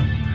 Bye.